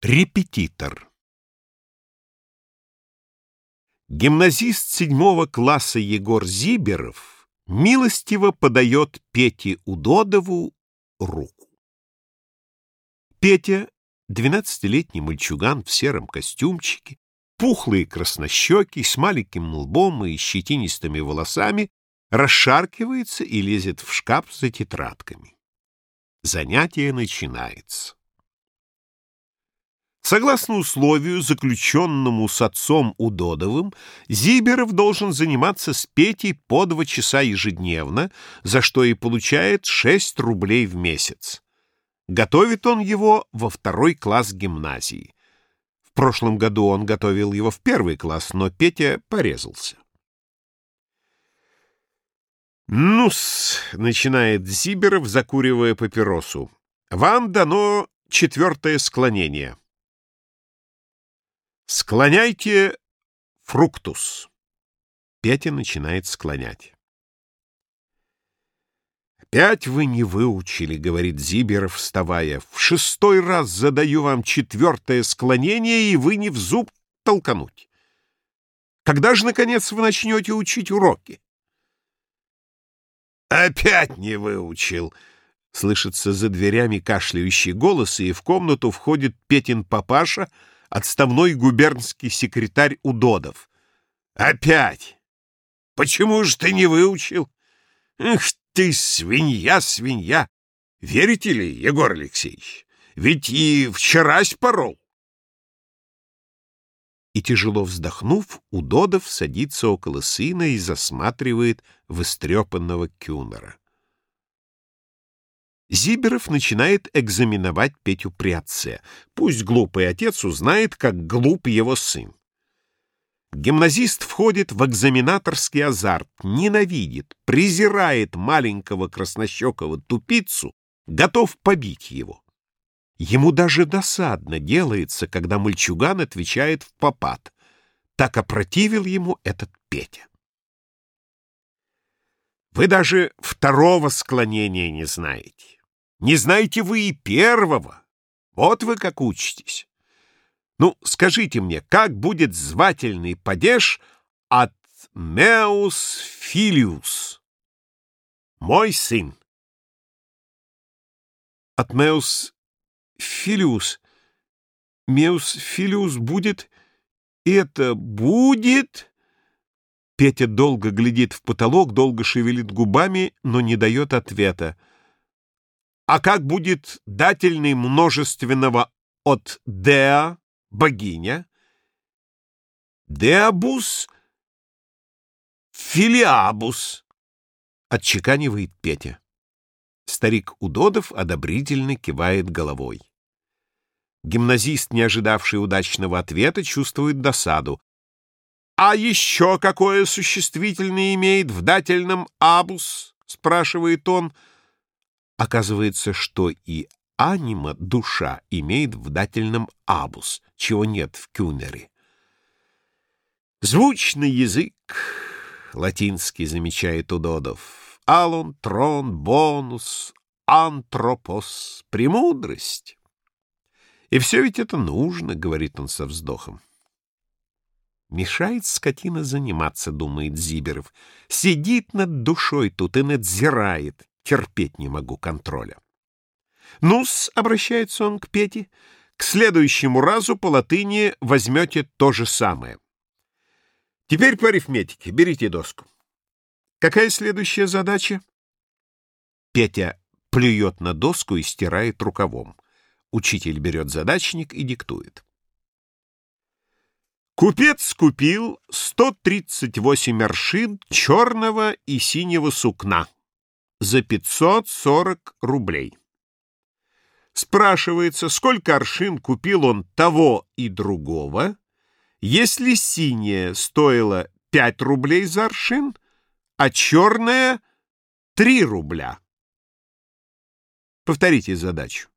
Репетитор Гимназист седьмого класса Егор Зиберов милостиво подает Пете Удодову руку. Петя, двенадцатилетний мальчуган в сером костюмчике, пухлый и краснощекий, с маленьким лбом и щетинистыми волосами, расшаркивается и лезет в шкаф за тетрадками. Занятие начинается. Согласно условию, заключенному с отцом Удодовым, Зиберов должен заниматься с Петей по два часа ежедневно, за что и получает 6 рублей в месяц. Готовит он его во второй класс гимназии. В прошлом году он готовил его в первый класс, но Петя порезался. «Ну-с», — начинает Зиберов, закуривая папиросу, — «вам дано четвертое склонение». Склоняйте фруктус. Петя начинает склонять. «Опять вы не выучили», — говорит Зиберов, вставая. «В шестой раз задаю вам четвертое склонение, и вы не в зуб толкануть. Когда же, наконец, вы начнете учить уроки?» «Опять не выучил», — слышится за дверями кашляющий голос, и в комнату входит Петин папаша — отставной губернский секретарь Удодов. «Опять! Почему же ты не выучил? Эх ты, свинья, свинья! Верите ли, Егор Алексеевич? Ведь и вчерась порол!» И, тяжело вздохнув, Удодов садится около сына и засматривает выстрепанного кюнера. Зиберов начинает экзаменовать Петю Приатце. Пусть глупый отец узнает, как глуп его сын. Гимназист входит в экзаменаторский азарт, ненавидит, презирает маленького краснощекого тупицу, готов побить его. Ему даже досадно делается, когда мальчуган отвечает в попад. Так опротивил ему этот Петя. Вы даже второго склонения не знаете. Не знаете вы и первого. Вот вы как учитесь. Ну, скажите мне, как будет звательный падеж от Меус Филиус? Мой сын. От Меус Филиус. Меус Филиус будет... Это будет... Петя долго глядит в потолок, долго шевелит губами, но не дает ответа. А как будет дательный множественного от «деа» — богиня? «Деабус» — «филиабус», — отчеканивает Петя. Старик Удодов одобрительно кивает головой. Гимназист, не ожидавший удачного ответа, чувствует досаду. «А еще какое существительное имеет в дательном «абус»?» — спрашивает он — Оказывается, что и анима, душа, имеет в дательном абус, чего нет в кюнере. Звучный язык, латинский, замечает Удодов. Алон, трон, бонус, антропос, премудрость. И все ведь это нужно, говорит он со вздохом. Мешает скотина заниматься, думает Зиберов. Сидит над душой тут и надзирает. Терпеть не могу контроля. Ну-с, обращается он к Пете, к следующему разу по латыни возьмете то же самое. Теперь по арифметике. Берите доску. Какая следующая задача? Петя плюет на доску и стирает рукавом. Учитель берет задачник и диктует. Купец купил 138 аршин черного и синего сукна за 540 рублей. Спрашивается, сколько аршин купил он того и другого, если синяя стоила 5 рублей за аршин, а черная — 3 рубля. Повторите задачу.